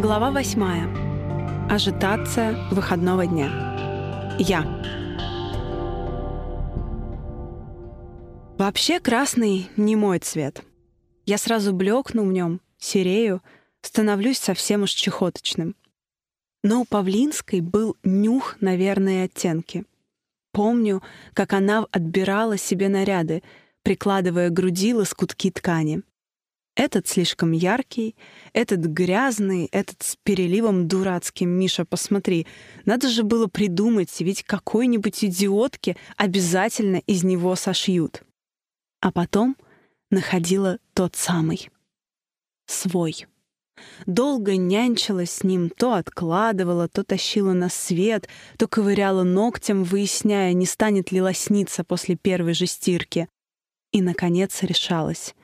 Глава 8. Ажитация выходного дня. Я. Вообще красный не мой цвет. Я сразу блекну в нем, серею, становлюсь совсем уж чехоточным. Но у Павлинской был нюх на верные оттенки. Помню, как она отбирала себе наряды, прикладывая к груди лоскутки ткани — этот слишком яркий, этот грязный, этот с переливом дурацким. Миша, посмотри, надо же было придумать, ведь какой-нибудь идиотке обязательно из него сошьют. А потом находила тот самый. Свой. Долго нянчила с ним, то откладывала, то тащила на свет, то ковыряла ногтем, выясняя, не станет ли лосниться после первой же стирки. И, наконец, решалась.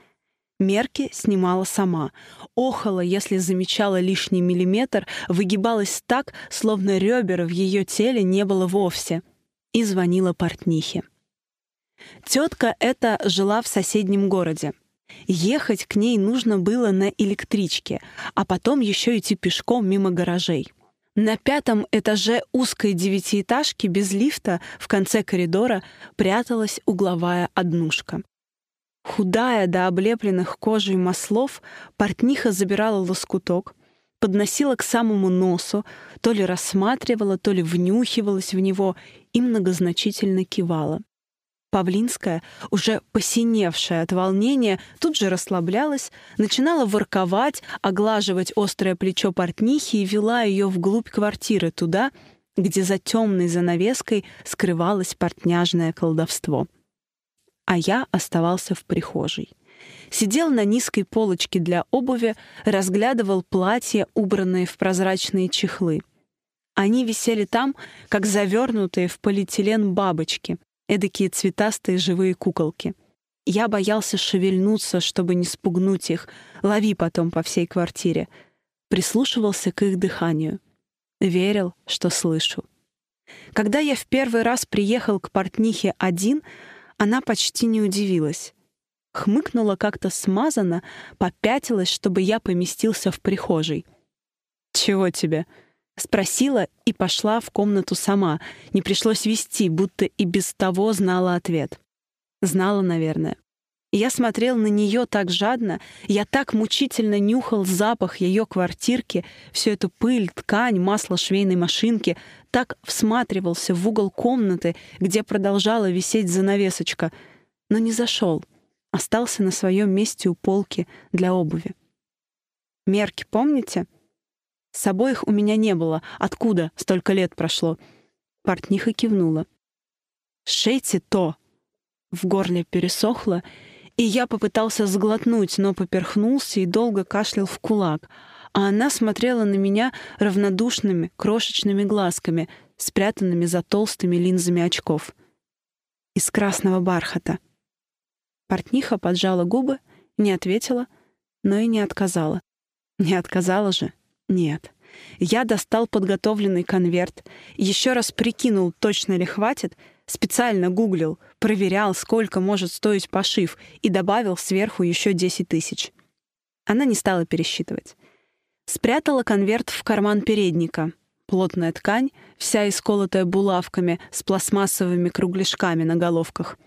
Мерки снимала сама. Охала, если замечала лишний миллиметр, выгибалась так, словно ребер в ее теле не было вовсе. И звонила портнихе. Тетка эта жила в соседнем городе. Ехать к ней нужно было на электричке, а потом еще идти пешком мимо гаражей. На пятом этаже узкой девятиэтажки без лифта в конце коридора пряталась угловая однушка. Худая до облепленных кожей маслов, портниха забирала лоскуток, подносила к самому носу, то ли рассматривала, то ли внюхивалась в него и многозначительно кивала. Павлинская, уже посиневшая от волнения, тут же расслаблялась, начинала ворковать, оглаживать острое плечо портнихи и вела ее вглубь квартиры, туда, где за темной занавеской скрывалось портняжное колдовство а я оставался в прихожей. Сидел на низкой полочке для обуви, разглядывал платья, убранные в прозрачные чехлы. Они висели там, как завернутые в полиэтилен бабочки, эдакие цветастые живые куколки. Я боялся шевельнуться, чтобы не спугнуть их, лови потом по всей квартире. Прислушивался к их дыханию. Верил, что слышу. Когда я в первый раз приехал к портнихе один — она почти не удивилась. Хмыкнула как-то смазанно, попятилась, чтобы я поместился в прихожей. «Чего тебе?» — спросила и пошла в комнату сама. Не пришлось вести, будто и без того знала ответ. Знала, наверное. Я смотрел на нее так жадно, я так мучительно нюхал запах ее квартирки, всю эту пыль, ткань, масло швейной машинки, так всматривался в угол комнаты, где продолжала висеть занавесочка, но не зашел, остался на своем месте у полки для обуви. Мерки, помните? С собой их у меня не было. Откуда столько лет прошло? Портниха кивнула. «Шейте то!» В горле пересохло, и я попытался сглотнуть, но поперхнулся и долго кашлял в кулак, а она смотрела на меня равнодушными, крошечными глазками, спрятанными за толстыми линзами очков. Из красного бархата. Портниха поджала губы, не ответила, но и не отказала. Не отказала же? Нет. Я достал подготовленный конверт, еще раз прикинул, точно ли хватит, специально гуглил, проверял, сколько может стоить пошив, и добавил сверху еще 10 тысяч. Она не стала пересчитывать. Спрятала конверт в карман передника. Плотная ткань, вся исколотая булавками с пластмассовыми кругляшками на головках.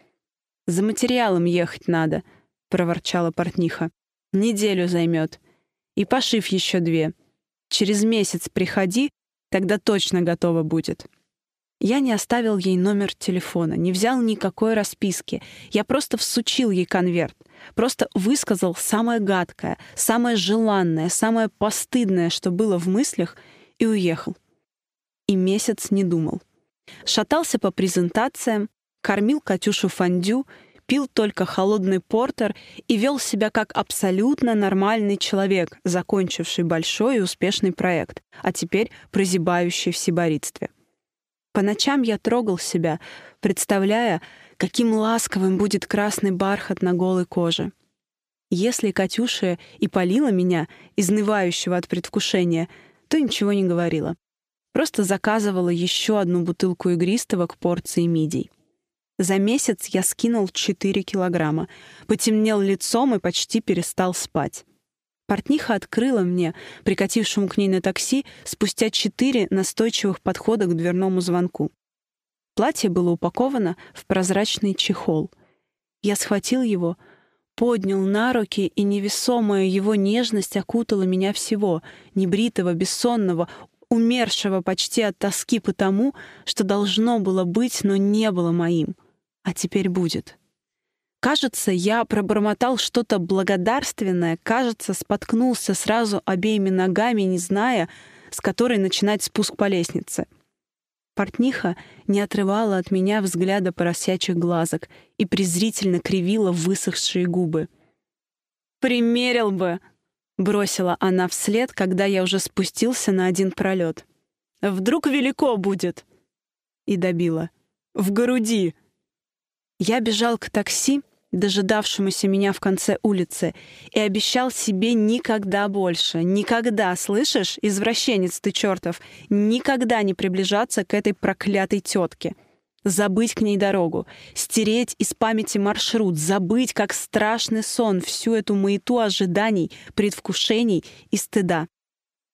«За материалом ехать надо», — проворчала портниха. «Неделю займет. И пошив еще две. Через месяц приходи, тогда точно готово будет». Я не оставил ей номер телефона, не взял никакой расписки. Я просто всучил ей конверт. Просто высказал самое гадкое, самое желанное, самое постыдное, что было в мыслях, и уехал. И месяц не думал. Шатался по презентациям, кормил Катюшу фондю, пил только холодный портер и вел себя как абсолютно нормальный человек, закончивший большой и успешный проект, а теперь прозябающий в сиборитстве. По ночам я трогал себя, представляя, каким ласковым будет красный бархат на голой коже. Если Катюша и полила меня, изнывающего от предвкушения, то ничего не говорила. Просто заказывала еще одну бутылку игристого к порции мидий. За месяц я скинул 4 килограмма, потемнел лицом и почти перестал спать. Портниха открыла мне, прикатившему к ней на такси, спустя четыре настойчивых подхода к дверному звонку. Платье было упаковано в прозрачный чехол. Я схватил его, поднял на руки, и невесомая его нежность окутала меня всего, небритого, бессонного, умершего почти от тоски по тому, что должно было быть, но не было моим, а теперь будет. Кажется, я пробормотал что-то благодарственное, кажется, споткнулся сразу обеими ногами, не зная, с которой начинать спуск по лестнице. Портниха не отрывала от меня взгляда поросячих глазок и презрительно кривила высохшие губы. «Примерил бы!» — бросила она вслед, когда я уже спустился на один пролет. «Вдруг велико будет!» — и добила. «В груди!» Я бежал к такси, дожидавшемуся меня в конце улицы, и обещал себе никогда больше, никогда, слышишь, извращенец ты чертов, никогда не приближаться к этой проклятой тетке. Забыть к ней дорогу, стереть из памяти маршрут, забыть, как страшный сон, всю эту маяту ожиданий, предвкушений и стыда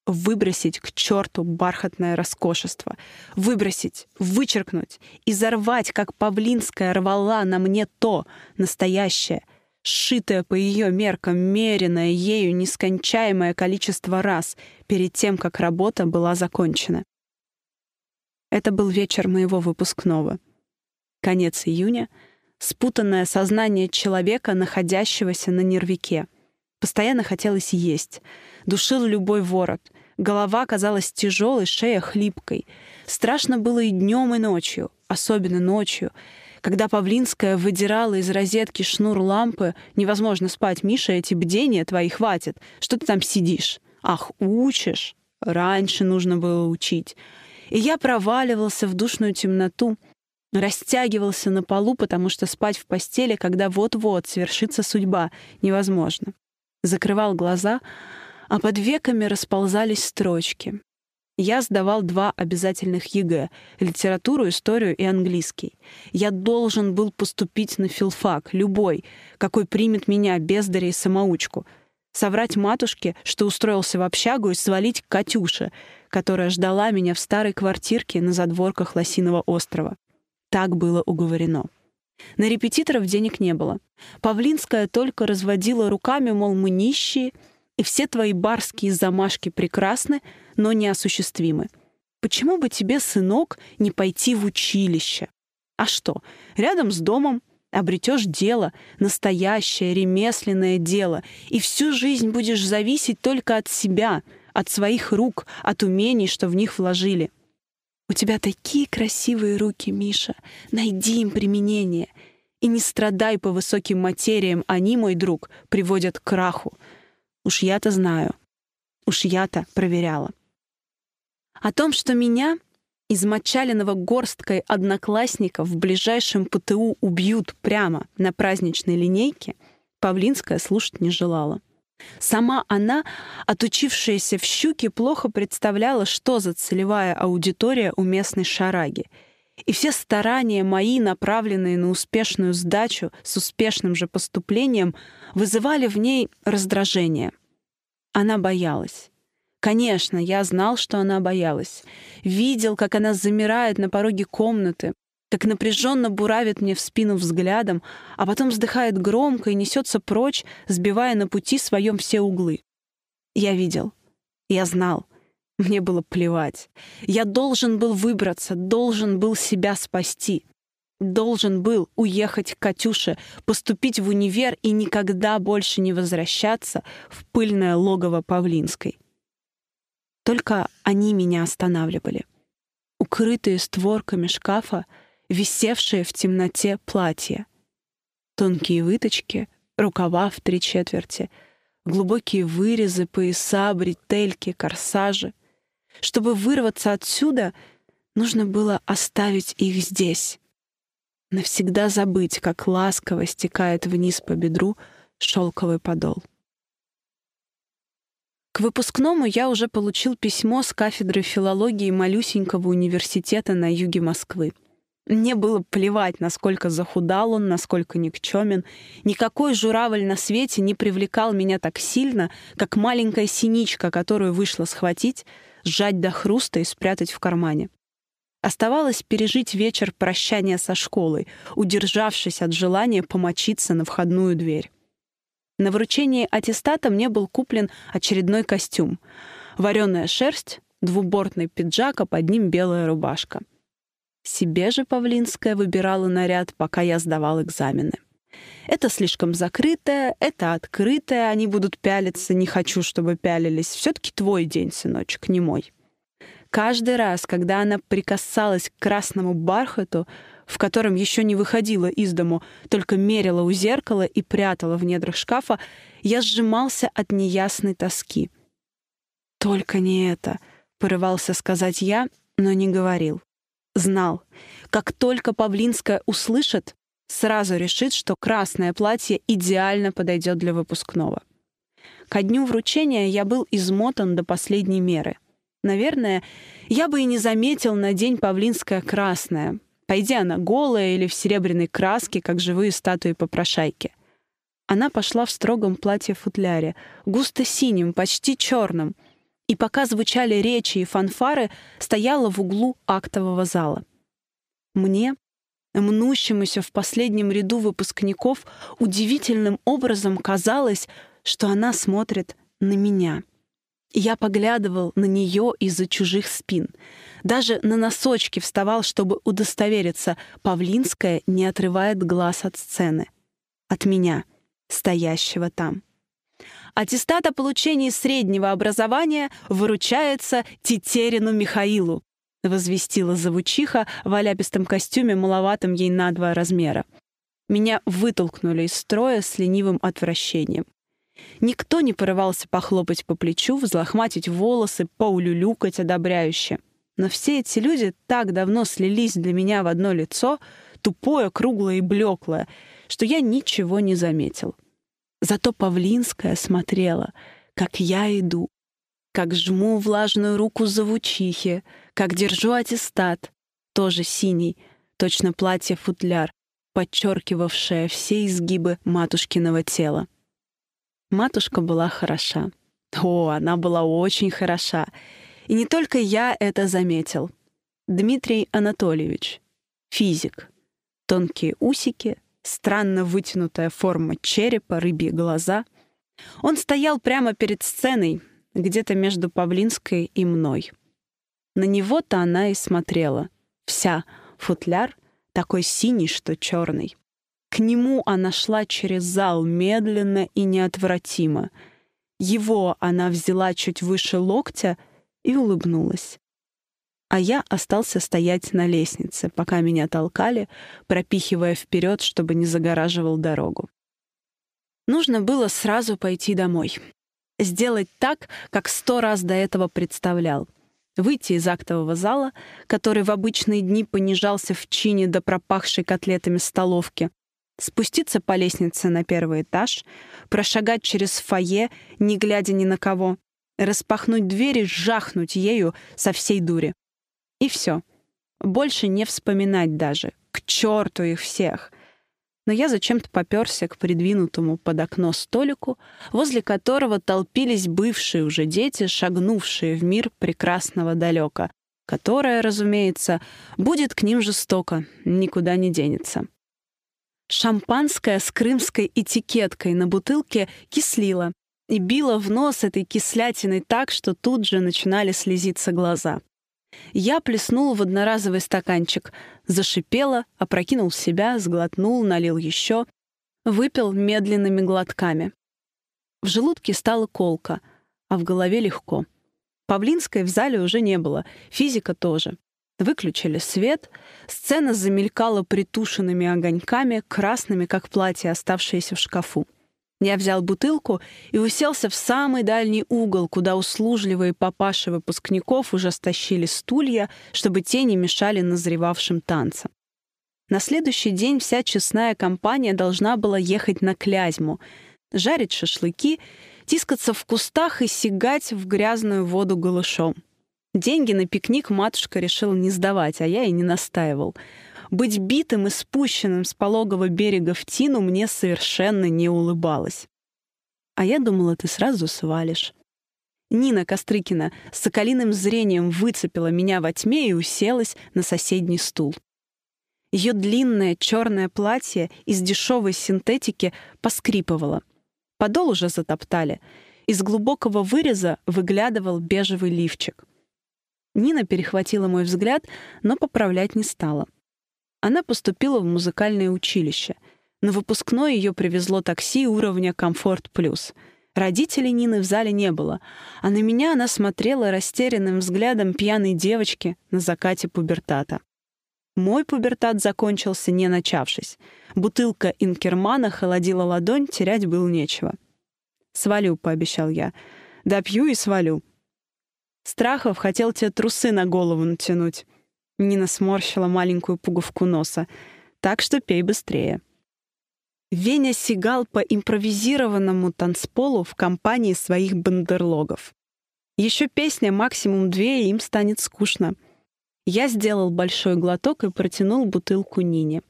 выбросить к черту бархатное роскошество, выбросить, вычеркнуть и зарвать, как Павлинская рвала на мне то настоящее, сшитое по ее меркам, меренное ею нескончаемое количество раз перед тем, как работа была закончена. Это был вечер моего выпускного. Конец июня, спутанное сознание человека, находящегося на нервике. Постоянно хотелось есть — душил любой ворот. Голова казалась тяжелой, шея хлипкой. Страшно было и днем, и ночью, особенно ночью. Когда Павлинская выдирала из розетки шнур лампы, невозможно спать, Миша, эти бдения твои хватит. Что ты там сидишь? Ах, учишь? Раньше нужно было учить. И я проваливался в душную темноту, растягивался на полу, потому что спать в постели, когда вот-вот свершится судьба, невозможно. Закрывал глаза, а под веками расползались строчки. Я сдавал два обязательных ЕГЭ — литературу, историю и английский. Я должен был поступить на филфак, любой, какой примет меня, бездаря и самоучку. Соврать матушке, что устроился в общагу, и свалить к Катюше, которая ждала меня в старой квартирке на задворках Лосиного острова. Так было уговорено. На репетиторов денег не было. Павлинская только разводила руками, мол, мы нищие — и все твои барские замашки прекрасны, но неосуществимы. Почему бы тебе, сынок, не пойти в училище? А что, рядом с домом обретешь дело, настоящее ремесленное дело, и всю жизнь будешь зависеть только от себя, от своих рук, от умений, что в них вложили. У тебя такие красивые руки, Миша. Найди им применение. И не страдай по высоким материям, они, мой друг, приводят к краху. Уж я-то знаю. Уж я-то проверяла. О том, что меня, измочаленного горсткой одноклассников, в ближайшем ПТУ убьют прямо на праздничной линейке, Павлинская слушать не желала. Сама она, отучившаяся в «Щуке», плохо представляла, что за целевая аудитория у местной шараги — и все старания мои, направленные на успешную сдачу с успешным же поступлением, вызывали в ней раздражение. Она боялась. Конечно, я знал, что она боялась. Видел, как она замирает на пороге комнаты, как напряженно буравит мне в спину взглядом, а потом вздыхает громко и несется прочь, сбивая на пути своем все углы. Я видел. Я знал. Мне было плевать. Я должен был выбраться, должен был себя спасти. Должен был уехать к Катюше, поступить в универ и никогда больше не возвращаться в пыльное логово Павлинской. Только они меня останавливали. Укрытые створками шкафа, висевшие в темноте платья. Тонкие выточки, рукава в три четверти, глубокие вырезы, пояса, бретельки, корсажи — чтобы вырваться отсюда, нужно было оставить их здесь. Навсегда забыть, как ласково стекает вниз по бедру шелковый подол. К выпускному я уже получил письмо с кафедры филологии малюсенького университета на юге Москвы. Мне было плевать, насколько захудал он, насколько никчемен. Никакой журавль на свете не привлекал меня так сильно, как маленькая синичка, которую вышло схватить, сжать до хруста и спрятать в кармане. Оставалось пережить вечер прощания со школой, удержавшись от желания помочиться на входную дверь. На вручении аттестата мне был куплен очередной костюм. Вареная шерсть, двубортный пиджак, а под ним белая рубашка. Себе же Павлинская выбирала наряд, пока я сдавал экзамены. Это слишком закрытое, это открытое, они будут пялиться, не хочу, чтобы пялились. Все-таки твой день, сыночек, не мой. Каждый раз, когда она прикасалась к красному бархату, в котором еще не выходила из дому, только мерила у зеркала и прятала в недрах шкафа, я сжимался от неясной тоски. «Только не это», — порывался сказать я, но не говорил. Знал, как только Павлинская услышит, сразу решит, что красное платье идеально подойдет для выпускного. Ко дню вручения я был измотан до последней меры. Наверное, я бы и не заметил на день павлинское красное. Пойди она голая или в серебряной краске, как живые статуи попрошайки. Она пошла в строгом платье-футляре, густо-синим, почти черным. И пока звучали речи и фанфары, стояла в углу актового зала. Мне мнущемуся в последнем ряду выпускников, удивительным образом казалось, что она смотрит на меня. Я поглядывал на нее из-за чужих спин. Даже на носочки вставал, чтобы удостовериться, Павлинская не отрывает глаз от сцены. От меня, стоящего там. Аттестат о получении среднего образования выручается Тетерину Михаилу, — возвестила завучиха в аляпистом костюме, маловатом ей на два размера. Меня вытолкнули из строя с ленивым отвращением. Никто не порывался похлопать по плечу, взлохматить волосы, поулюлюкать одобряюще. Но все эти люди так давно слились для меня в одно лицо, тупое, круглое и блеклое, что я ничего не заметил. Зато Павлинская смотрела, как я иду, как жму влажную руку Завучихе как держу аттестат, тоже синий, точно платье-футляр, подчеркивавшее все изгибы матушкиного тела. Матушка была хороша. О, она была очень хороша. И не только я это заметил. Дмитрий Анатольевич, физик. Тонкие усики, странно вытянутая форма черепа, рыбьи глаза. Он стоял прямо перед сценой, где-то между Павлинской и мной. На него-то она и смотрела. Вся футляр такой синий, что черный. К нему она шла через зал медленно и неотвратимо. Его она взяла чуть выше локтя и улыбнулась. А я остался стоять на лестнице, пока меня толкали, пропихивая вперед, чтобы не загораживал дорогу. Нужно было сразу пойти домой. Сделать так, как сто раз до этого представлял — выйти из актового зала, который в обычные дни понижался в чине до пропахшей котлетами столовки, спуститься по лестнице на первый этаж, прошагать через фойе, не глядя ни на кого, распахнуть дверь и жахнуть ею со всей дури. И все. Больше не вспоминать даже. К черту их всех но я зачем-то попёрся к придвинутому под окно столику, возле которого толпились бывшие уже дети, шагнувшие в мир прекрасного далека, которое, разумеется, будет к ним жестоко, никуда не денется. Шампанское с крымской этикеткой на бутылке кислило и било в нос этой кислятиной так, что тут же начинали слезиться глаза. Я плеснул в одноразовый стаканчик, зашипела, опрокинул себя, сглотнул, налил еще, выпил медленными глотками. В желудке стала колко, а в голове легко. Павлинской в зале уже не было, физика тоже. Выключили свет, сцена замелькала притушенными огоньками, красными, как платье, оставшееся в шкафу. Я взял бутылку и уселся в самый дальний угол, куда услужливые папаши выпускников уже стащили стулья, чтобы те не мешали назревавшим танцам. На следующий день вся честная компания должна была ехать на Клязьму, жарить шашлыки, тискаться в кустах и сигать в грязную воду голышом. Деньги на пикник матушка решила не сдавать, а я и не настаивал — быть битым и спущенным с пологого берега в тину мне совершенно не улыбалось. А я думала, ты сразу свалишь. Нина Кострыкина с соколиным зрением выцепила меня во тьме и уселась на соседний стул. Ее длинное черное платье из дешевой синтетики поскрипывало. Подол уже затоптали. Из глубокого выреза выглядывал бежевый лифчик. Нина перехватила мой взгляд, но поправлять не стала она поступила в музыкальное училище. На выпускной ее привезло такси уровня «Комфорт плюс». Родителей Нины в зале не было, а на меня она смотрела растерянным взглядом пьяной девочки на закате пубертата. Мой пубертат закончился, не начавшись. Бутылка инкермана холодила ладонь, терять было нечего. «Свалю», — пообещал я. «Допью и свалю». Страхов хотел тебе трусы на голову натянуть. Нина сморщила маленькую пуговку носа. «Так что пей быстрее». Веня сигал по импровизированному танцполу в компании своих бандерлогов. Еще песня максимум две, и им станет скучно. Я сделал большой глоток и протянул бутылку Нине.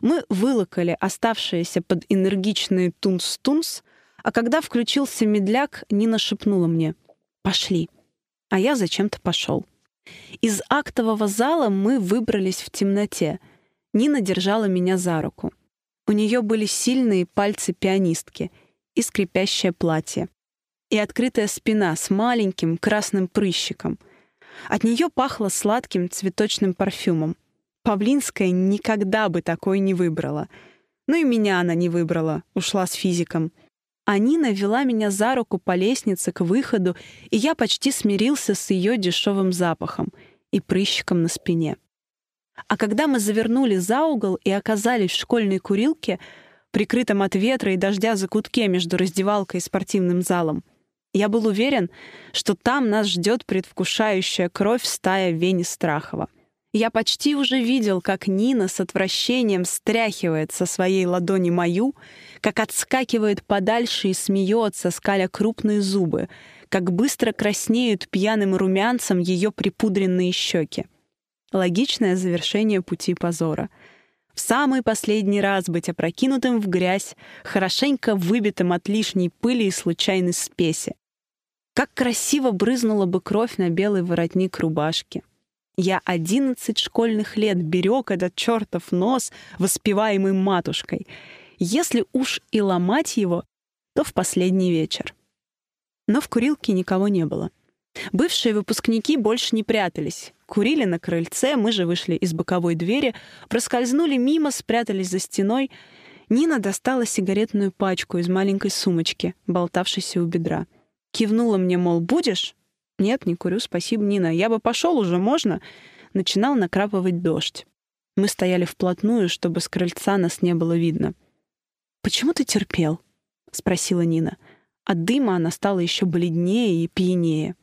Мы вылокали оставшиеся под энергичные тунс-тунс, а когда включился медляк, Нина шепнула мне «Пошли». А я зачем-то пошел. Из актового зала мы выбрались в темноте. Нина держала меня за руку. У нее были сильные пальцы пианистки и скрипящее платье. И открытая спина с маленьким красным прыщиком. От нее пахло сладким цветочным парфюмом. Павлинская никогда бы такой не выбрала. Ну и меня она не выбрала, ушла с физиком — Анина вела меня за руку по лестнице к выходу, и я почти смирился с ее дешевым запахом и прыщиком на спине. А когда мы завернули за угол и оказались в школьной курилке, прикрытом от ветра и дождя за кутке между раздевалкой и спортивным залом, я был уверен, что там нас ждет предвкушающая кровь стая Вени Страхова. Я почти уже видел, как Нина с отвращением стряхивает со своей ладони мою, как отскакивает подальше и смеется, скаля крупные зубы, как быстро краснеют пьяным румянцем ее припудренные щеки. Логичное завершение пути позора — в самый последний раз быть опрокинутым в грязь, хорошенько выбитым от лишней пыли и случайной спеси. Как красиво брызнула бы кровь на белый воротник рубашки. Я одиннадцать школьных лет берег этот чертов нос, воспеваемый матушкой. Если уж и ломать его, то в последний вечер. Но в курилке никого не было. Бывшие выпускники больше не прятались. Курили на крыльце, мы же вышли из боковой двери, проскользнули мимо, спрятались за стеной. Нина достала сигаретную пачку из маленькой сумочки, болтавшейся у бедра. Кивнула мне, мол, будешь? Нет, не курю, спасибо, Нина. Я бы пошел уже, можно? Начинал накрапывать дождь. Мы стояли вплотную, чтобы с крыльца нас не было видно. «Почему ты терпел?» — спросила Нина. От дыма она стала еще бледнее и пьянее.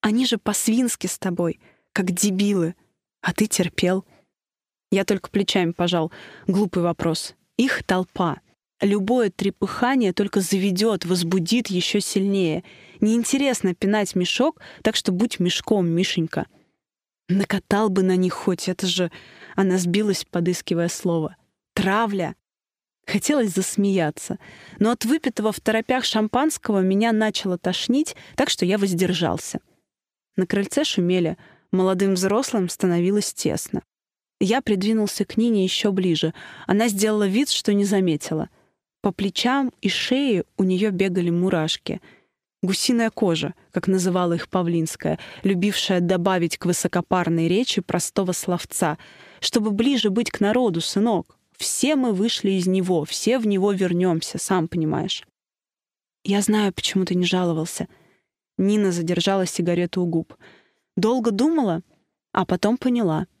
«Они же по-свински с тобой, как дебилы. А ты терпел». Я только плечами пожал. Глупый вопрос. Их толпа. Любое трепыхание только заведет, возбудит еще сильнее. Неинтересно пинать мешок, так что будь мешком, Мишенька. Накатал бы на них хоть, это же... Она сбилась, подыскивая слово. Травля. Хотелось засмеяться, но от выпитого в торопях шампанского меня начало тошнить, так что я воздержался. На крыльце шумели, молодым взрослым становилось тесно. Я придвинулся к Нине еще ближе. Она сделала вид, что не заметила — по плечам и шее у нее бегали мурашки. Гусиная кожа, как называла их Павлинская, любившая добавить к высокопарной речи простого словца, чтобы ближе быть к народу, сынок. Все мы вышли из него, все в него вернемся, сам понимаешь. Я знаю, почему ты не жаловался. Нина задержала сигарету у губ. Долго думала, а потом поняла —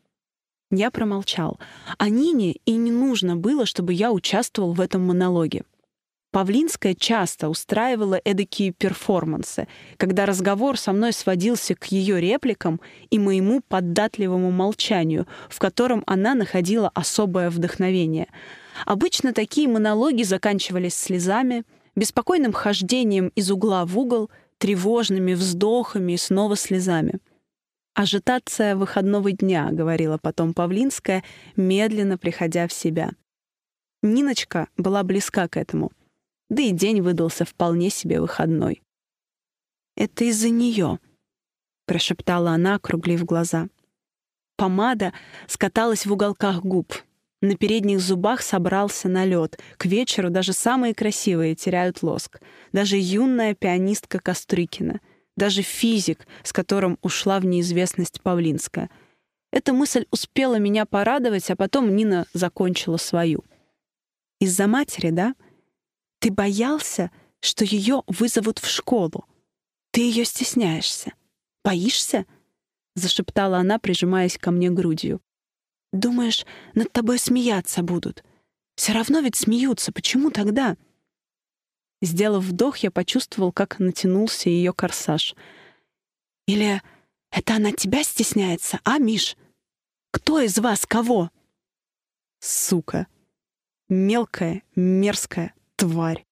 я промолчал. А Нине и не нужно было, чтобы я участвовал в этом монологе. Павлинская часто устраивала эдакие перформансы, когда разговор со мной сводился к ее репликам и моему поддатливому молчанию, в котором она находила особое вдохновение. Обычно такие монологи заканчивались слезами, беспокойным хождением из угла в угол, тревожными вздохами и снова слезами. Ажитация выходного дня, говорила потом Павлинская, медленно приходя в себя. Ниночка была близка к этому. Да и день выдался вполне себе выходной. «Это из-за нее», — прошептала она, округлив глаза. Помада скаталась в уголках губ. На передних зубах собрался налет. К вечеру даже самые красивые теряют лоск. Даже юная пианистка Кострикина. — даже физик, с которым ушла в неизвестность Павлинская. Эта мысль успела меня порадовать, а потом Нина закончила свою. «Из-за матери, да? Ты боялся, что ее вызовут в школу. Ты ее стесняешься. Боишься?» — зашептала она, прижимаясь ко мне грудью. «Думаешь, над тобой смеяться будут? Все равно ведь смеются. Почему тогда?» Сделав вдох, я почувствовал, как натянулся ее корсаж. «Или это она тебя стесняется, а, Миш? Кто из вас кого?» «Сука! Мелкая, мерзкая тварь!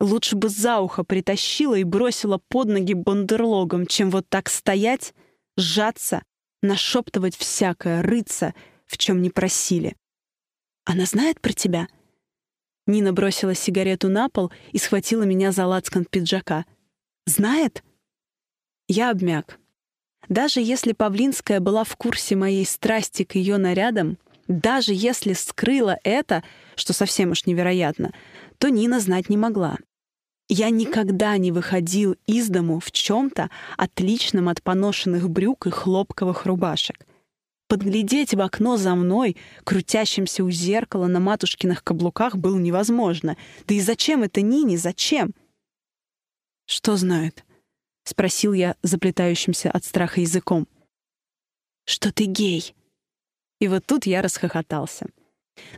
Лучше бы за ухо притащила и бросила под ноги бандерлогом, чем вот так стоять, сжаться, нашептывать всякое, рыться, в чем не просили. Она знает про тебя?» Нина бросила сигарету на пол и схватила меня за лацкан пиджака. «Знает?» Я обмяк. Даже если Павлинская была в курсе моей страсти к ее нарядам, даже если скрыла это, что совсем уж невероятно, то Нина знать не могла. Я никогда не выходил из дому в чем-то отличном от поношенных брюк и хлопковых рубашек подглядеть в окно за мной, крутящимся у зеркала на матушкиных каблуках, было невозможно. Да и зачем это Нине? Зачем? «Что знают?» — спросил я заплетающимся от страха языком. «Что ты гей?» И вот тут я расхохотался.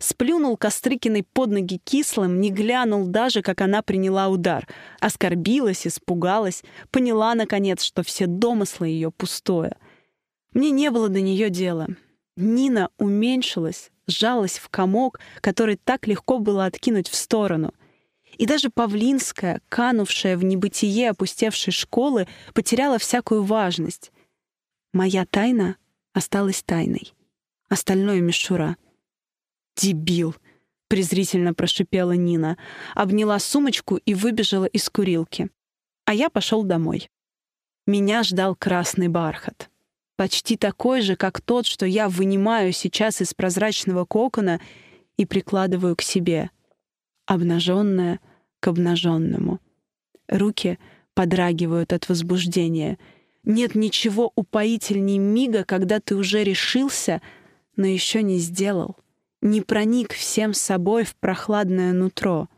Сплюнул Кострыкиной под ноги кислым, не глянул даже, как она приняла удар. Оскорбилась, испугалась, поняла, наконец, что все домыслы ее пустое. Мне не было до нее дела. Нина уменьшилась, сжалась в комок, который так легко было откинуть в сторону. И даже Павлинская, канувшая в небытие опустевшей школы, потеряла всякую важность. Моя тайна осталась тайной. Остальное — мишура. «Дебил!» — презрительно прошипела Нина, обняла сумочку и выбежала из курилки. А я пошел домой. Меня ждал красный бархат почти такой же, как тот, что я вынимаю сейчас из прозрачного кокона и прикладываю к себе, обнаженное к обнаженному. Руки подрагивают от возбуждения. Нет ничего упоительней мига, когда ты уже решился, но еще не сделал, не проник всем собой в прохладное нутро,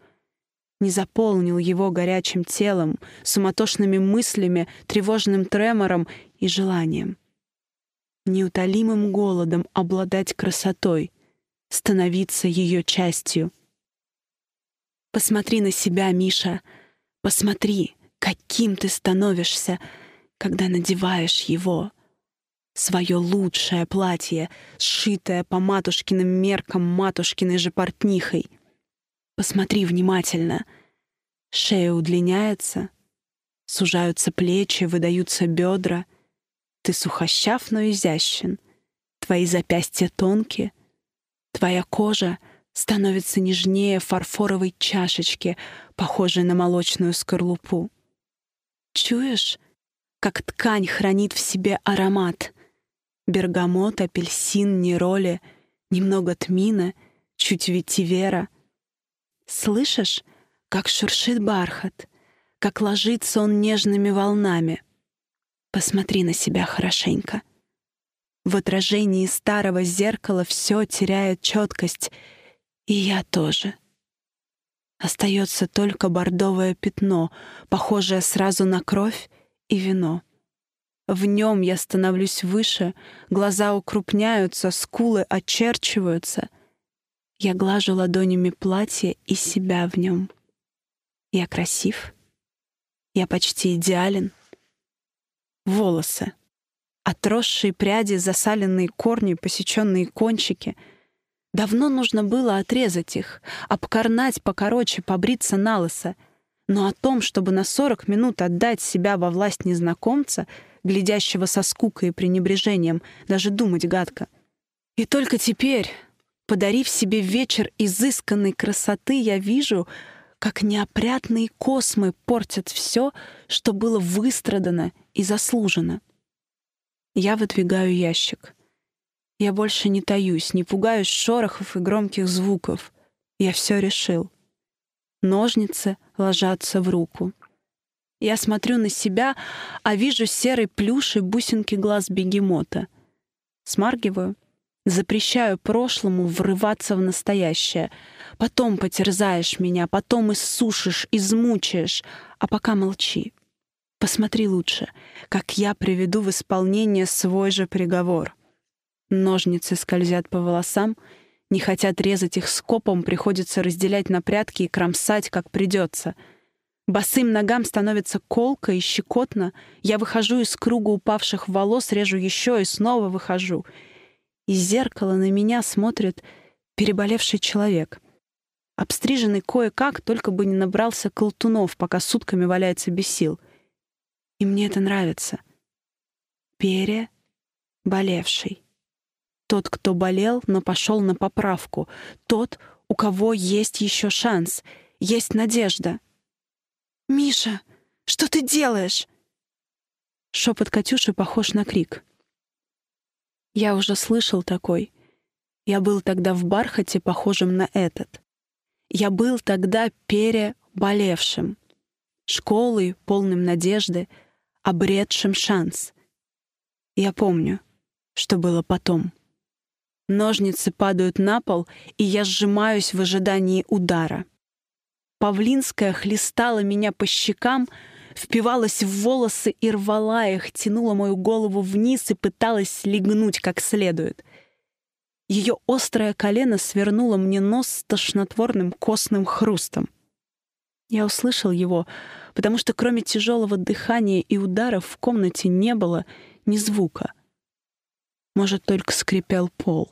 не заполнил его горячим телом, суматошными мыслями, тревожным тремором и желанием неутолимым голодом обладать красотой, становиться ее частью. Посмотри на себя, Миша, посмотри, каким ты становишься, когда надеваешь его. своё лучшее платье, сшитое по матушкиным меркам матушкиной же портнихой. Посмотри внимательно. Шея удлиняется, сужаются плечи, выдаются бедра — ты сухощав, но изящен. Твои запястья тонкие. Твоя кожа становится нежнее фарфоровой чашечки, похожей на молочную скорлупу. Чуешь, как ткань хранит в себе аромат? Бергамот, апельсин, нероли, немного тмина, чуть ветивера. Слышишь, как шуршит бархат, как ложится он нежными волнами — Посмотри на себя хорошенько. В отражении старого зеркала все теряет четкость, и я тоже. Остается только бордовое пятно, похожее сразу на кровь и вино. В нем я становлюсь выше, глаза укрупняются, скулы очерчиваются. Я глажу ладонями платье и себя в нем. Я красив. Я почти идеален волосы. Отросшие пряди, засаленные корни, посеченные кончики. Давно нужно было отрезать их, обкорнать покороче, побриться на лысо. Но о том, чтобы на 40 минут отдать себя во власть незнакомца, глядящего со скукой и пренебрежением, даже думать гадко. И только теперь, подарив себе вечер изысканной красоты, я вижу — как неопрятные космы портят все, что было выстрадано и заслужено. Я выдвигаю ящик. Я больше не таюсь, не пугаюсь шорохов и громких звуков. Я все решил. Ножницы ложатся в руку. Я смотрю на себя, а вижу серый плюш и бусинки глаз бегемота. Смаргиваю. Запрещаю прошлому врываться в настоящее — Потом потерзаешь меня, потом иссушишь, измучаешь, а пока молчи. Посмотри лучше, как я приведу в исполнение свой же приговор. Ножницы скользят по волосам, не хотят резать их скопом, приходится разделять на прятки и кромсать, как придется. Босым ногам становится колко и щекотно. Я выхожу из круга упавших волос, режу еще и снова выхожу. Из зеркала на меня смотрит переболевший человек — обстриженный кое-как, только бы не набрался колтунов, пока сутками валяется без сил. И мне это нравится. Пере — болевший. Тот, кто болел, но пошел на поправку. Тот, у кого есть еще шанс, есть надежда. «Миша, что ты делаешь?» Шепот Катюши похож на крик. Я уже слышал такой. Я был тогда в бархате, похожем на этот. Я был тогда переболевшим, школой, полным надежды, обретшим шанс. Я помню, что было потом. Ножницы падают на пол, и я сжимаюсь в ожидании удара. Павлинская хлестала меня по щекам, впивалась в волосы и рвала их, тянула мою голову вниз и пыталась слегнуть как следует — ее острое колено свернуло мне нос с тошнотворным костным хрустом. Я услышал его, потому что кроме тяжелого дыхания и ударов в комнате не было ни звука. Может, только скрипел пол.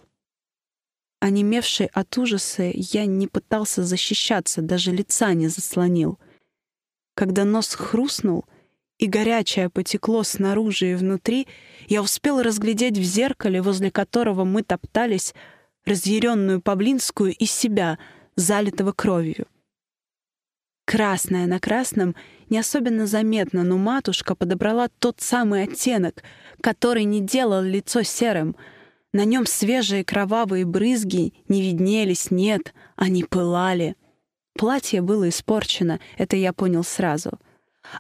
Онемевший от ужаса, я не пытался защищаться, даже лица не заслонил. Когда нос хрустнул, и горячее потекло снаружи и внутри — я успел разглядеть в зеркале, возле которого мы топтались, разъяренную Павлинскую из себя, залитого кровью. Красное на красном не особенно заметно, но матушка подобрала тот самый оттенок, который не делал лицо серым. На нем свежие кровавые брызги не виднелись, нет, они пылали. Платье было испорчено, это я понял сразу.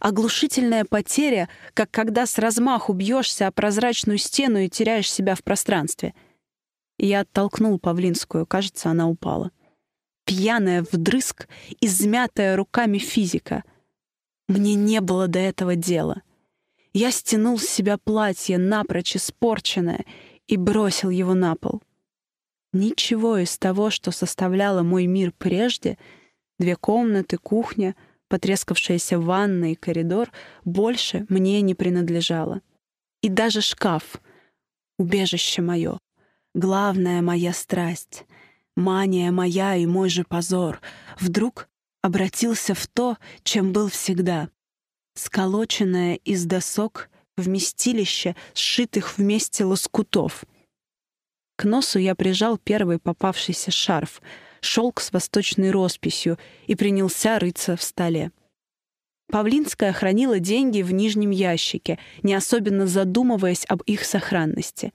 Оглушительная потеря, как когда с размаху бьешься о прозрачную стену и теряешь себя в пространстве. Я оттолкнул Павлинскую, кажется, она упала. Пьяная вдрызг, измятая руками физика. Мне не было до этого дела. Я стянул с себя платье, напрочь испорченное, и бросил его на пол. Ничего из того, что составляло мой мир прежде — две комнаты, кухня — потрескавшаяся ванна и коридор больше мне не принадлежало. И даже шкаф — убежище мое, главная моя страсть, мания моя и мой же позор — вдруг обратился в то, чем был всегда. Сколоченное из досок вместилище сшитых вместе лоскутов. К носу я прижал первый попавшийся шарф — шелк с восточной росписью и принялся рыться в столе. Павлинская хранила деньги в нижнем ящике, не особенно задумываясь об их сохранности.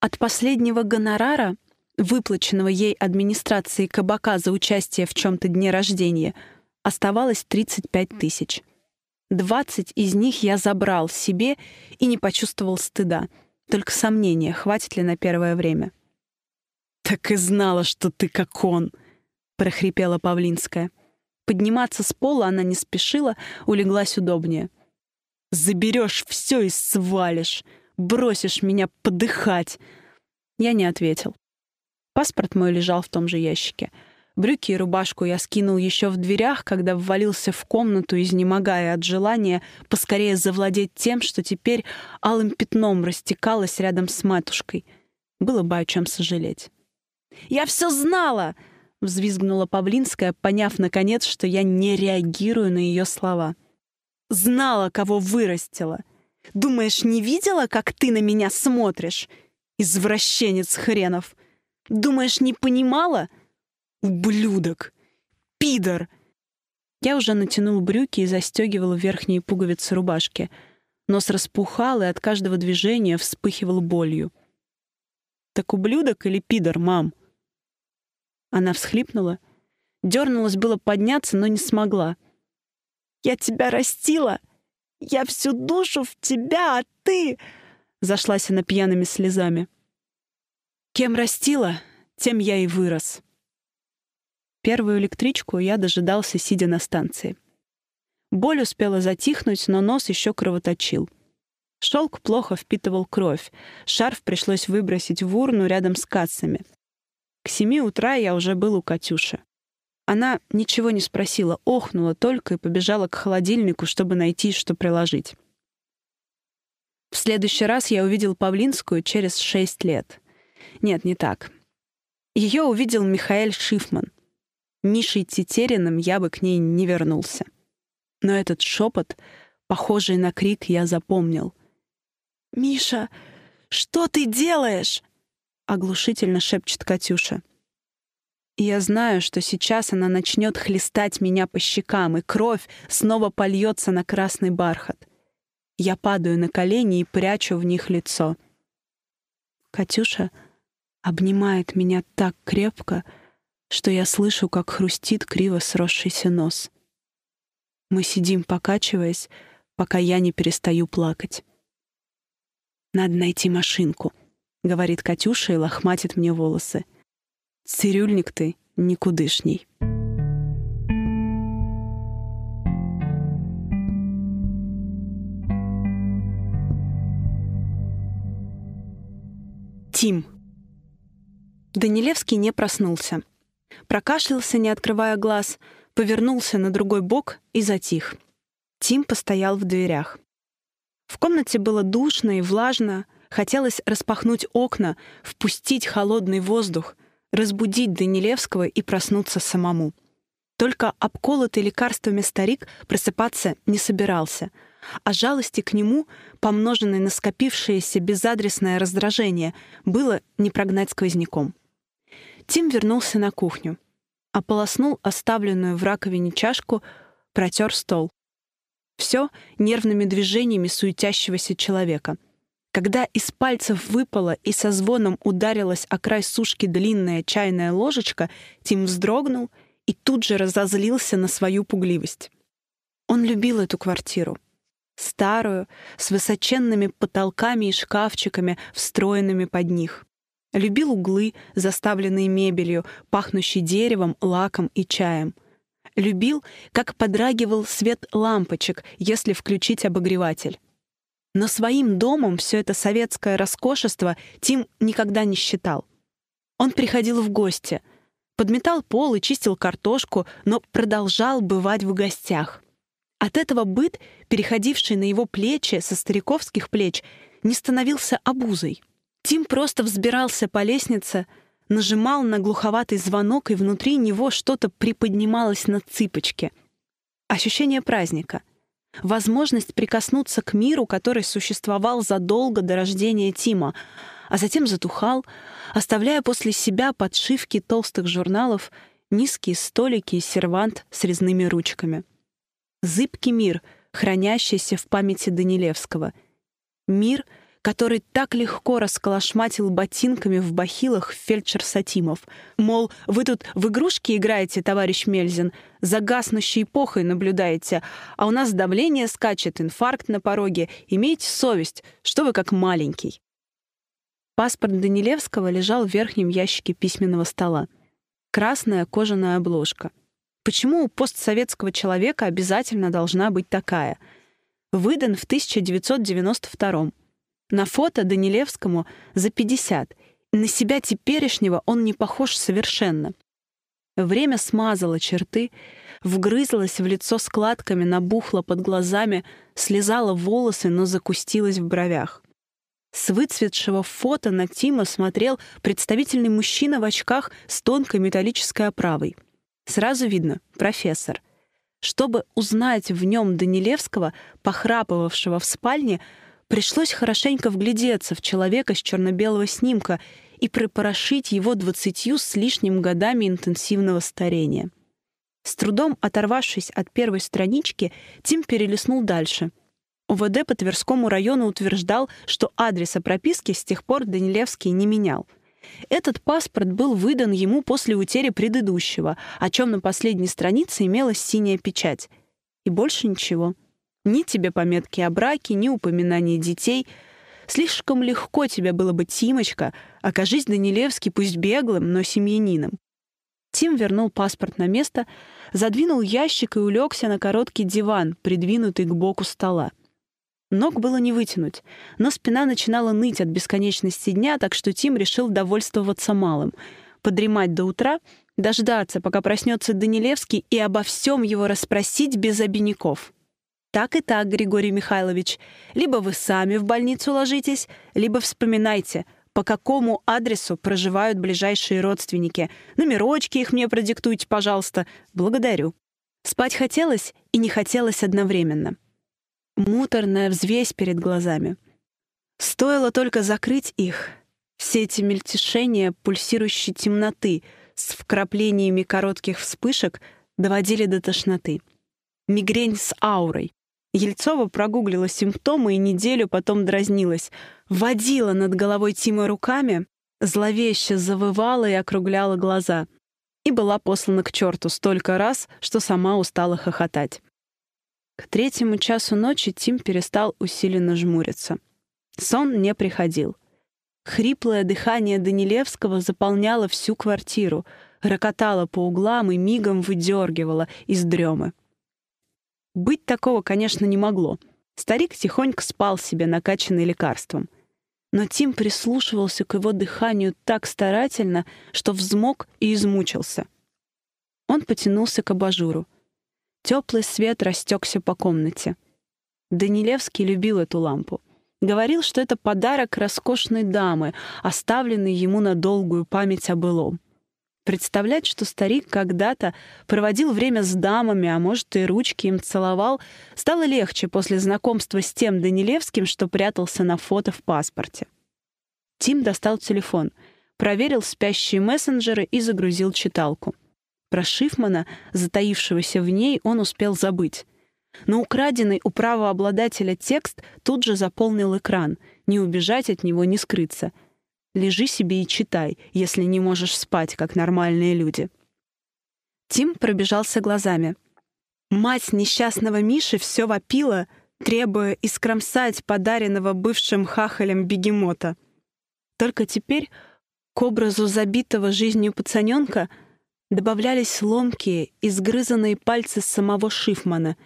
От последнего гонорара, выплаченного ей администрацией кабака за участие в чем-то дне рождения, оставалось 35 тысяч. 20 из них я забрал себе и не почувствовал стыда, только сомнения, хватит ли на первое время. «Так и знала, что ты как он!» — прохрипела Павлинская. Подниматься с пола она не спешила, улеглась удобнее. «Заберешь все и свалишь! Бросишь меня подыхать!» Я не ответил. Паспорт мой лежал в том же ящике. Брюки и рубашку я скинул еще в дверях, когда ввалился в комнату, изнемогая от желания поскорее завладеть тем, что теперь алым пятном растекалось рядом с матушкой. Было бы о чем сожалеть. «Я все знала!» — взвизгнула Павлинская, поняв, наконец, что я не реагирую на ее слова. «Знала, кого вырастила! Думаешь, не видела, как ты на меня смотришь? Извращенец хренов! Думаешь, не понимала? Ублюдок! Пидор!» Я уже натянул брюки и застегивал верхние пуговицы рубашки. Нос распухал, и от каждого движения вспыхивал болью. «Так ублюдок или пидор, мам?» Она всхлипнула. Дернулась было подняться, но не смогла. «Я тебя растила! Я всю душу в тебя, а ты...» Зашлась она пьяными слезами. «Кем растила, тем я и вырос». Первую электричку я дожидался, сидя на станции. Боль успела затихнуть, но нос еще кровоточил. Шелк плохо впитывал кровь. Шарф пришлось выбросить в урну рядом с кассами. К семи утра я уже был у Катюши. Она ничего не спросила, охнула только и побежала к холодильнику, чтобы найти, что приложить. В следующий раз я увидел Павлинскую через шесть лет. Нет, не так. Ее увидел Михаэль Шифман. Мишей Тетериным я бы к ней не вернулся. Но этот шепот, похожий на крик, я запомнил. «Миша, что ты делаешь?» — оглушительно шепчет Катюша. Я знаю, что сейчас она начнет хлестать меня по щекам, и кровь снова польется на красный бархат. Я падаю на колени и прячу в них лицо. Катюша обнимает меня так крепко, что я слышу, как хрустит криво сросшийся нос. Мы сидим, покачиваясь, пока я не перестаю плакать. Надо найти машинку —— говорит Катюша и лохматит мне волосы. «Цирюльник ты никудышний». Тим. Данилевский не проснулся. Прокашлялся, не открывая глаз, повернулся на другой бок и затих. Тим постоял в дверях. В комнате было душно и влажно, Хотелось распахнуть окна, впустить холодный воздух, разбудить Данилевского и проснуться самому. Только обколотый лекарствами старик просыпаться не собирался, а жалости к нему, помноженной на скопившееся безадресное раздражение, было не прогнать сквозняком. Тим вернулся на кухню, ополоснул оставленную в раковине чашку, протер стол. Все нервными движениями суетящегося человека — когда из пальцев выпала и со звоном ударилась о край сушки длинная чайная ложечка, Тим вздрогнул и тут же разозлился на свою пугливость. Он любил эту квартиру. Старую, с высоченными потолками и шкафчиками, встроенными под них. Любил углы, заставленные мебелью, пахнущие деревом, лаком и чаем. Любил, как подрагивал свет лампочек, если включить обогреватель. Но своим домом все это советское роскошество Тим никогда не считал. Он приходил в гости, подметал пол и чистил картошку, но продолжал бывать в гостях. От этого быт, переходивший на его плечи со стариковских плеч, не становился обузой. Тим просто взбирался по лестнице, нажимал на глуховатый звонок, и внутри него что-то приподнималось на цыпочке. Ощущение праздника — возможность прикоснуться к миру, который существовал задолго до рождения Тима, а затем затухал, оставляя после себя подшивки толстых журналов, низкие столики и сервант с резными ручками. Зыбкий мир, хранящийся в памяти Данилевского. Мир — который так легко расколошматил ботинками в бахилах фельдшер Сатимов. Мол, вы тут в игрушки играете, товарищ Мельзин, за гаснущей эпохой наблюдаете, а у нас давление скачет, инфаркт на пороге, имейте совесть, что вы как маленький. Паспорт Данилевского лежал в верхнем ящике письменного стола. Красная кожаная обложка. Почему у постсоветского человека обязательно должна быть такая? Выдан в 1992 году на фото Данилевскому за 50. На себя теперешнего он не похож совершенно. Время смазало черты, вгрызлось в лицо складками, набухло под глазами, слезало волосы, но закустилось в бровях. С выцветшего фото на Тима смотрел представительный мужчина в очках с тонкой металлической оправой. Сразу видно — профессор. Чтобы узнать в нем Данилевского, похрапывавшего в спальне, Пришлось хорошенько вглядеться в человека с черно-белого снимка и припорошить его двадцатью с лишним годами интенсивного старения. С трудом оторвавшись от первой странички, Тим перелистнул дальше. УВД по Тверскому району утверждал, что адреса прописки с тех пор Данилевский не менял. Этот паспорт был выдан ему после утери предыдущего, о чем на последней странице имелась синяя печать. И больше ничего. Ни тебе пометки о браке, ни упоминания детей. Слишком легко тебе было бы, Тимочка, окажись Данилевский пусть беглым, но семьянином. Тим вернул паспорт на место, задвинул ящик и улегся на короткий диван, придвинутый к боку стола. Ног было не вытянуть, но спина начинала ныть от бесконечности дня, так что Тим решил довольствоваться малым. Подремать до утра, дождаться, пока проснется Данилевский, и обо всем его расспросить без обиняков так и так, Григорий Михайлович. Либо вы сами в больницу ложитесь, либо вспоминайте, по какому адресу проживают ближайшие родственники. Номерочки их мне продиктуйте, пожалуйста. Благодарю». Спать хотелось и не хотелось одновременно. Муторная взвесь перед глазами. Стоило только закрыть их. Все эти мельтешения пульсирующей темноты с вкраплениями коротких вспышек доводили до тошноты. Мигрень с аурой, Ельцова прогуглила симптомы и неделю потом дразнилась. Водила над головой Тима руками, зловеще завывала и округляла глаза. И была послана к черту столько раз, что сама устала хохотать. К третьему часу ночи Тим перестал усиленно жмуриться. Сон не приходил. Хриплое дыхание Данилевского заполняло всю квартиру, рокотало по углам и мигом выдергивало из дремы. Быть такого, конечно, не могло. Старик тихонько спал себе, накачанный лекарством. Но Тим прислушивался к его дыханию так старательно, что взмок и измучился. Он потянулся к абажуру. Теплый свет растекся по комнате. Данилевский любил эту лампу. Говорил, что это подарок роскошной дамы, оставленный ему на долгую память о былом. Представлять, что старик когда-то проводил время с дамами, а может, и ручки им целовал, стало легче после знакомства с тем Данилевским, что прятался на фото в паспорте. Тим достал телефон, проверил спящие мессенджеры и загрузил читалку. Про Шифмана, затаившегося в ней, он успел забыть. Но украденный у правообладателя текст тут же заполнил экран. Не убежать от него, не скрыться — лежи себе и читай, если не можешь спать, как нормальные люди. Тим пробежался глазами. Мать несчастного Миши все вопила, требуя искромсать подаренного бывшим хахалем бегемота. Только теперь к образу забитого жизнью пацаненка добавлялись ломкие, изгрызанные пальцы самого Шифмана,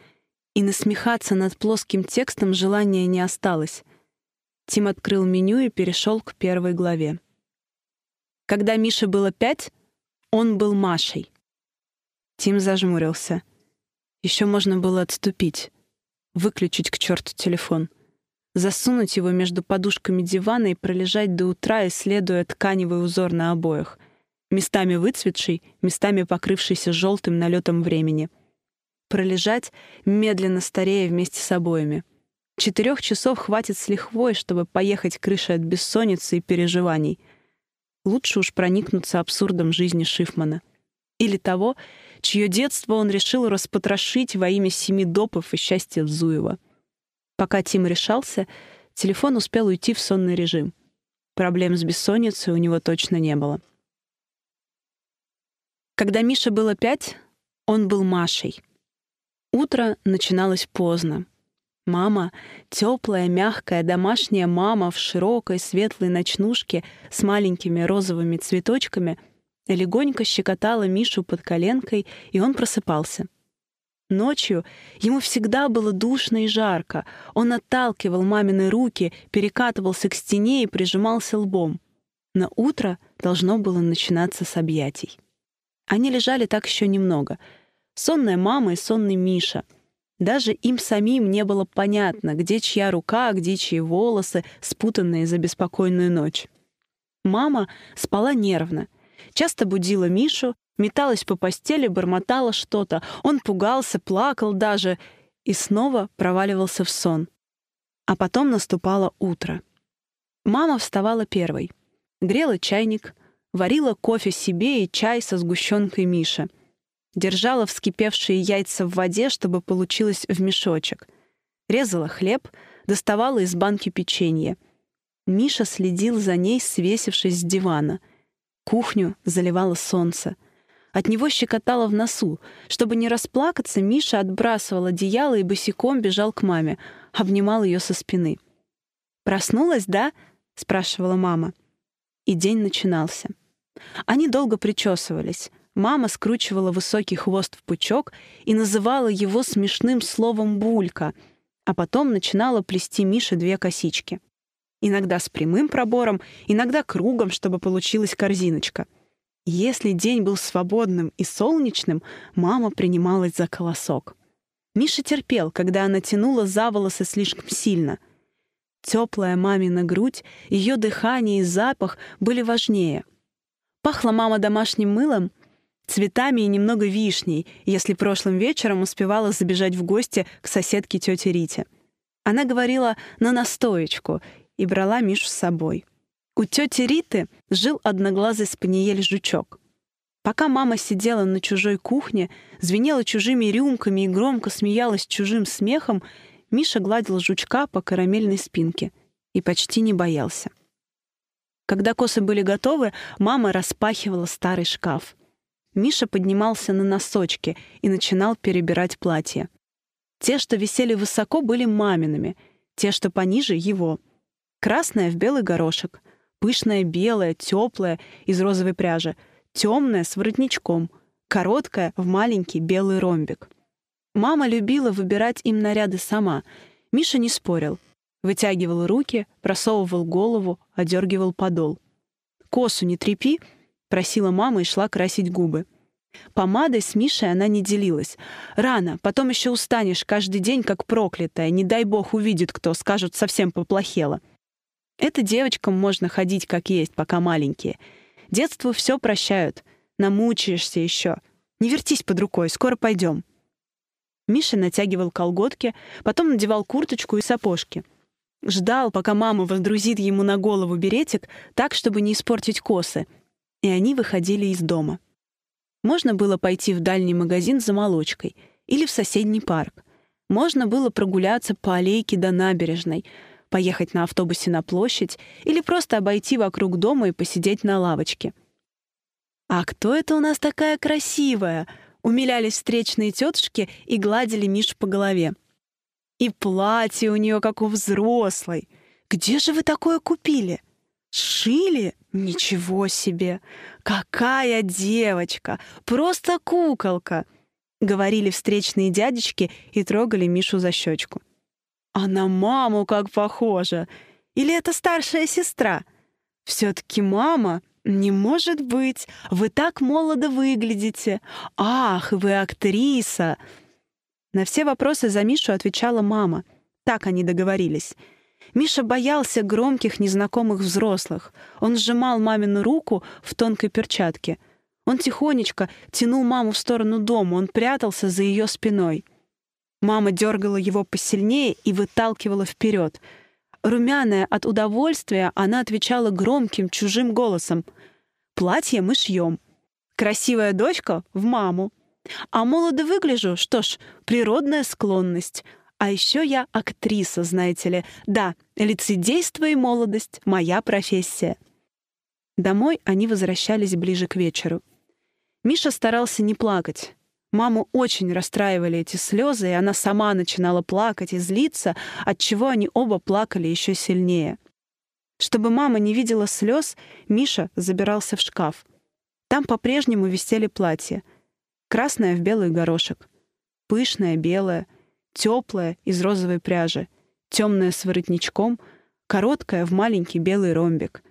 и насмехаться над плоским текстом желания не осталось. Тим открыл меню и перешел к первой главе. Когда Мише было пять, он был Машей. Тим зажмурился. Еще можно было отступить, выключить к черту телефон, засунуть его между подушками дивана и пролежать до утра, исследуя тканевый узор на обоях, местами выцветший, местами покрывшийся желтым налетом времени. Пролежать, медленно старея вместе с обоями — Четырех часов хватит с лихвой, чтобы поехать крышей от бессонницы и переживаний. Лучше уж проникнуться абсурдом жизни Шифмана. Или того, чье детство он решил распотрошить во имя семи допов и счастья Зуева. Пока Тим решался, телефон успел уйти в сонный режим. Проблем с бессонницей у него точно не было. Когда Миша было пять, он был Машей. Утро начиналось поздно, Мама, теплая, мягкая, домашняя мама в широкой светлой ночнушке с маленькими розовыми цветочками легонько щекотала Мишу под коленкой, и он просыпался. Ночью ему всегда было душно и жарко. Он отталкивал мамины руки, перекатывался к стене и прижимался лбом. На утро должно было начинаться с объятий. Они лежали так еще немного. Сонная мама и сонный Миша — даже им самим не было понятно, где чья рука, а где чьи волосы, спутанные за беспокойную ночь. Мама спала нервно. Часто будила Мишу, металась по постели, бормотала что-то. Он пугался, плакал даже и снова проваливался в сон. А потом наступало утро. Мама вставала первой. Грела чайник, варила кофе себе и чай со сгущенкой Миша — держала вскипевшие яйца в воде, чтобы получилось в мешочек. Резала хлеб, доставала из банки печенье. Миша следил за ней, свесившись с дивана. Кухню заливало солнце. От него щекотало в носу. Чтобы не расплакаться, Миша отбрасывал одеяло и босиком бежал к маме, обнимал ее со спины. «Проснулась, да?» — спрашивала мама. И день начинался. Они долго причесывались. Мама скручивала высокий хвост в пучок и называла его смешным словом «булька», а потом начинала плести Мише две косички. Иногда с прямым пробором, иногда кругом, чтобы получилась корзиночка. Если день был свободным и солнечным, мама принималась за колосок. Миша терпел, когда она тянула за волосы слишком сильно. Теплая мамина грудь, ее дыхание и запах были важнее. Пахла мама домашним мылом цветами и немного вишней, если прошлым вечером успевала забежать в гости к соседке тете Рите. Она говорила на настоечку и брала Мишу с собой. У тети Риты жил одноглазый спаниель-жучок. Пока мама сидела на чужой кухне, звенела чужими рюмками и громко смеялась чужим смехом, Миша гладил жучка по карамельной спинке и почти не боялся. Когда косы были готовы, мама распахивала старый шкаф — Миша поднимался на носочки и начинал перебирать платья. Те, что висели высоко, были мамиными, те, что пониже — его. Красное в белый горошек, пышное белое, теплое из розовой пряжи, темное с воротничком, короткое в маленький белый ромбик. Мама любила выбирать им наряды сама. Миша не спорил. Вытягивал руки, просовывал голову, одергивал подол. «Косу не трепи», просила мама и шла красить губы. Помадой с Мишей она не делилась. Рано, потом еще устанешь каждый день, как проклятая. Не дай бог увидит кто, скажут, совсем поплохело. Это девочкам можно ходить как есть, пока маленькие. Детству все прощают. Намучаешься еще. Не вертись под рукой, скоро пойдем. Миша натягивал колготки, потом надевал курточку и сапожки. Ждал, пока мама воздрузит ему на голову беретик так, чтобы не испортить косы — и они выходили из дома. Можно было пойти в дальний магазин за молочкой или в соседний парк. Можно было прогуляться по аллейке до набережной, поехать на автобусе на площадь или просто обойти вокруг дома и посидеть на лавочке. «А кто это у нас такая красивая?» — умилялись встречные тетушки и гладили Мишу по голове. «И платье у нее как у взрослой! Где же вы такое купили? Шили?» «Ничего себе! Какая девочка! Просто куколка!» — говорили встречные дядечки и трогали Мишу за щечку. «А на маму как похожа! Или это старшая сестра? Все-таки мама? Не может быть! Вы так молодо выглядите! Ах, вы актриса!» На все вопросы за Мишу отвечала мама. Так они договорились — Миша боялся громких незнакомых взрослых. Он сжимал мамину руку в тонкой перчатке. Он тихонечко тянул маму в сторону дома, он прятался за ее спиной. Мама дергала его посильнее и выталкивала вперед. Румяная от удовольствия, она отвечала громким чужим голосом. «Платье мы шьем. Красивая дочка — в маму. А молодо выгляжу, что ж, природная склонность. А еще я актриса, знаете ли. Да, лицедейство и молодость — моя профессия. Домой они возвращались ближе к вечеру. Миша старался не плакать. Маму очень расстраивали эти слезы, и она сама начинала плакать и злиться, от чего они оба плакали еще сильнее. Чтобы мама не видела слез, Миша забирался в шкаф. Там по-прежнему висели платья. Красное в белый горошек. Пышное, белое — теплая, из розовой пряжи, темная с воротничком, короткая в маленький белый ромбик.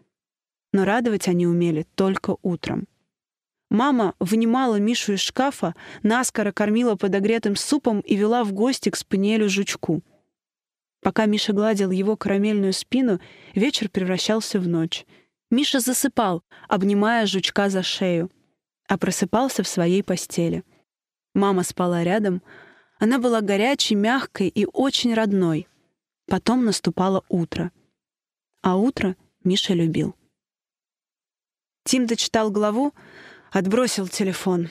Но радовать они умели только утром. Мама вынимала Мишу из шкафа, наскоро кормила подогретым супом и вела в гости к СпиНЕлю Жучку. Пока Миша гладил его карамельную спину, вечер превращался в ночь. Миша засыпал, обнимая жучка за шею, а просыпался в своей постели. Мама спала рядом, она была горячей, мягкой и очень родной. Потом наступало утро. А утро Миша любил. Тим дочитал главу, отбросил телефон.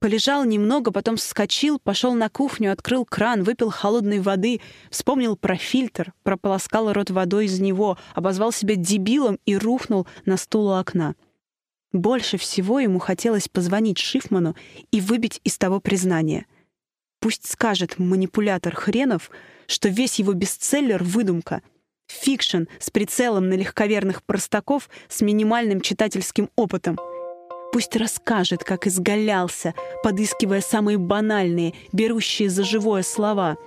Полежал немного, потом вскочил, пошел на кухню, открыл кран, выпил холодной воды, вспомнил про фильтр, прополоскал рот водой из него, обозвал себя дебилом и рухнул на стул у окна. Больше всего ему хотелось позвонить Шифману и выбить из того признание — Пусть скажет манипулятор хренов, что весь его бестселлер — выдумка. Фикшн с прицелом на легковерных простаков с минимальным читательским опытом. Пусть расскажет, как изгалялся, подыскивая самые банальные, берущие за живое слова.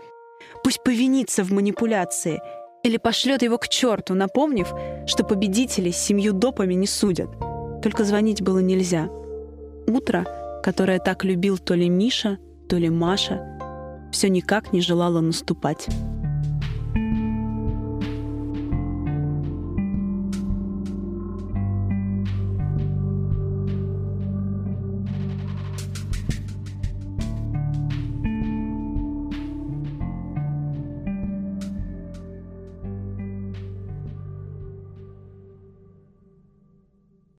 Пусть повинится в манипуляции — или пошлет его к черту, напомнив, что победители семью допами не судят. Только звонить было нельзя. Утро, которое так любил то ли Миша, то ли Маша все никак не желала наступать.